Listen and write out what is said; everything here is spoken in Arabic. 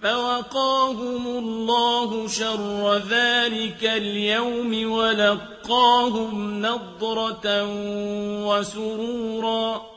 فَوَقَاهُمُ اللَّهُ شَرَّ ذَٰلِكَ الْيَوْمِ وَلَقَّاهُمْ نَضْرَةً وَسُرُورًا